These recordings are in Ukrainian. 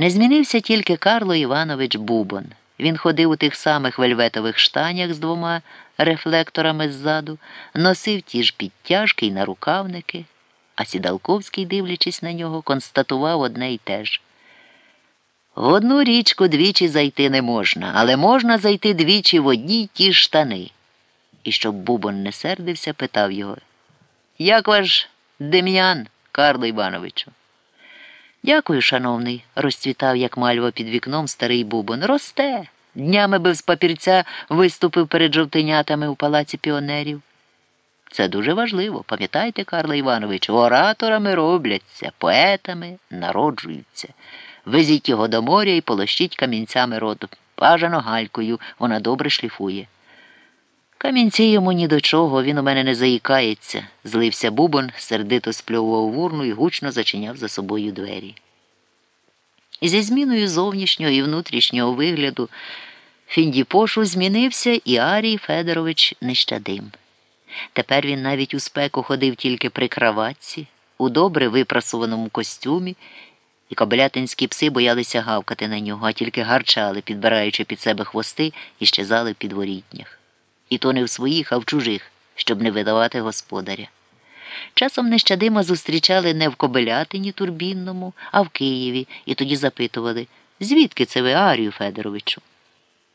Не змінився тільки Карло Іванович Бубон. Він ходив у тих самих вельветових штанях з двома рефлекторами ззаду, носив ті ж підтяжки й нарукавники, а Сідалковський, дивлячись на нього, констатував одне й те ж. В одну річку двічі зайти не можна, але можна зайти двічі в одні й ті штани. І щоб Бубон не сердився, питав його Як ваш Дем'ян, Карло Івановичу? Дякую, шановний, розцвітав, як мальва під вікном старий Бубон. Росте. Днями би з папірця виступив перед жовтенятами у палаці піонерів. Це дуже важливо. Пам'ятайте, Карло Іванович, ораторами робляться, поетами народжуються. Везіть його до моря і полощіть камінцями роту. Бажано галькою, вона добре шліфує. Камінці йому ні до чого, він у мене не заїкається, злився бубон, сердито спльовував в урну і гучно зачиняв за собою двері. Зі зміною зовнішнього і внутрішнього вигляду Фіндіпошу змінився і Арій Федорович Нещадим. Тепер він навіть у спеку ходив тільки при краватці, у добре випрасуваному костюмі, і кобелятинські пси боялися гавкати на нього, а тільки гарчали, підбираючи під себе хвости і щезали в підворітнях. І то не в своїх, а в чужих, щоб не видавати господаря. Часом нещадима зустрічали не в Кобелятині Турбінному, а в Києві, і тоді запитували, звідки це ви, Арію Федоровичу?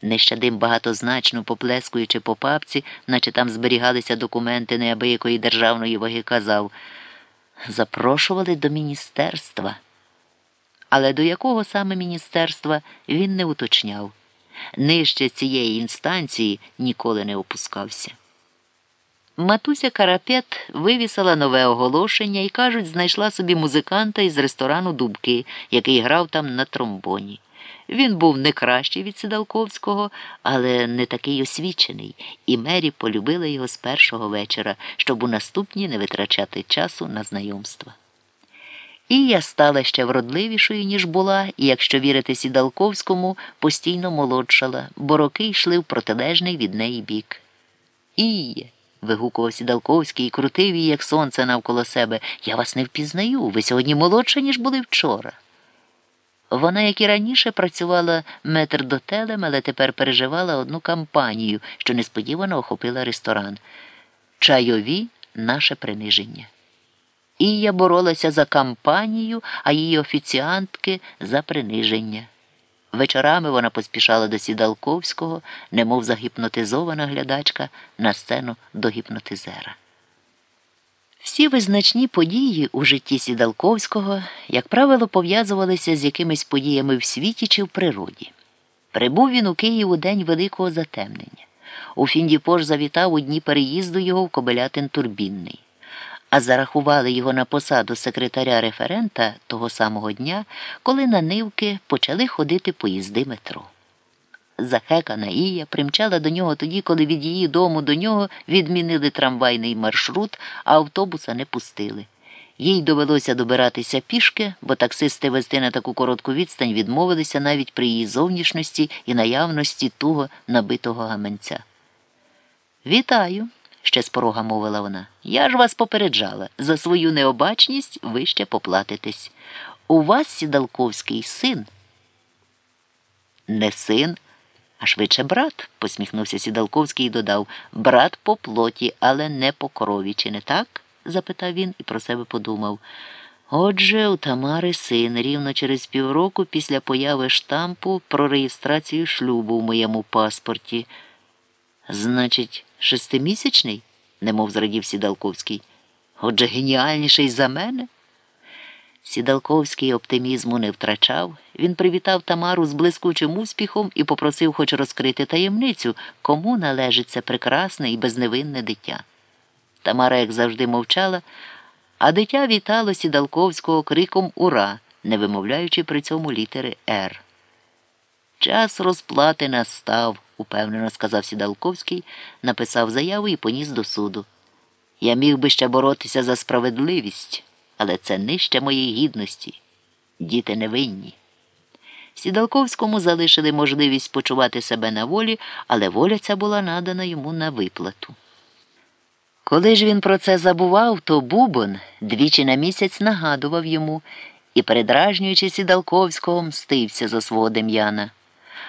Нещадим багатозначно поплескуючи по папці, наче там зберігалися документи неабиякої державної ваги, казав запрошували до міністерства. Але до якого саме міністерства він не уточняв. Нижче цієї інстанції ніколи не опускався. Матуся Карапет вивісила нове оголошення і, кажуть, знайшла собі музиканта із ресторану Дубки, який грав там на тромбоні. Він був не кращий від Сидалковського, але не такий освічений, і Мері полюбила його з першого вечора, щоб у наступні не витрачати часу на знайомства. І я стала ще вродливішою, ніж була, і, якщо вірити Сідалковському, постійно молодшала, бо роки йшли в протилежний від неї бік. Іє. вигукував Сідалковський і крутив її, як сонце навколо себе. Я вас не впізнаю. Ви сьогодні молодша, ніж були вчора. Вона, як і раніше, працювала метрдотелем, але тепер переживала одну кампанію, що несподівано охопила ресторан. Чайові наше приниження. Ія боролася за кампанію, а її офіціантки за приниження. Вечорами вона поспішала до Сідалковського, немов загіпнотизована глядачка на сцену до гіпнотизера. Всі визначні події у житті Сідалковського, як правило, пов'язувалися з якимись подіями в світі чи в природі. Прибув він у Київ у день великого затемнення. У Фіндіпош завітав у дні переїзду його в Кобелятин Турбінний а зарахували його на посаду секретаря референта того самого дня, коли на нивки почали ходити поїзди метро. Захекана Ія примчала до нього тоді, коли від її дому до нього відмінили трамвайний маршрут, а автобуса не пустили. Їй довелося добиратися пішки, бо таксисти вести на таку коротку відстань відмовилися навіть при її зовнішності і наявності туго набитого гаманця. Вітаю! Ще з порога мовила вона. Я ж вас попереджала. За свою необачність ви ще поплатитесь. У вас, Сідалковський, син. Не син, а швидше брат, посміхнувся Сідалковський і додав брат по плоті, але не по крові, чи не так? запитав він і про себе подумав. Отже, у Тамари син рівно через півроку після появи штампу про реєстрацію шлюбу в моєму паспорті. Значить, шестимісячний? немов зрадів Сідалковський. Отже, геніальніший за мене. Сідалковський оптимізму не втрачав. Він привітав Тамару з блискучим успіхом і попросив хоч розкрити таємницю, кому належить це прекрасне і безневинне дитя. Тамара, як завжди, мовчала, а дитя вітало Сідалковського криком Ура, не вимовляючи при цьому літери Р. Час розплати настав, упевнено сказав Сідалковський, написав заяву і поніс до суду. Я міг би ще боротися за справедливість, але це нижче моєї гідності. Діти невинні. Сідалковському залишили можливість почувати себе на волі, але воля ця була надана йому на виплату. Коли ж він про це забував, то Бубон двічі на місяць нагадував йому і, передражнюючи Сідалковського, мстився за свого Дем'яна.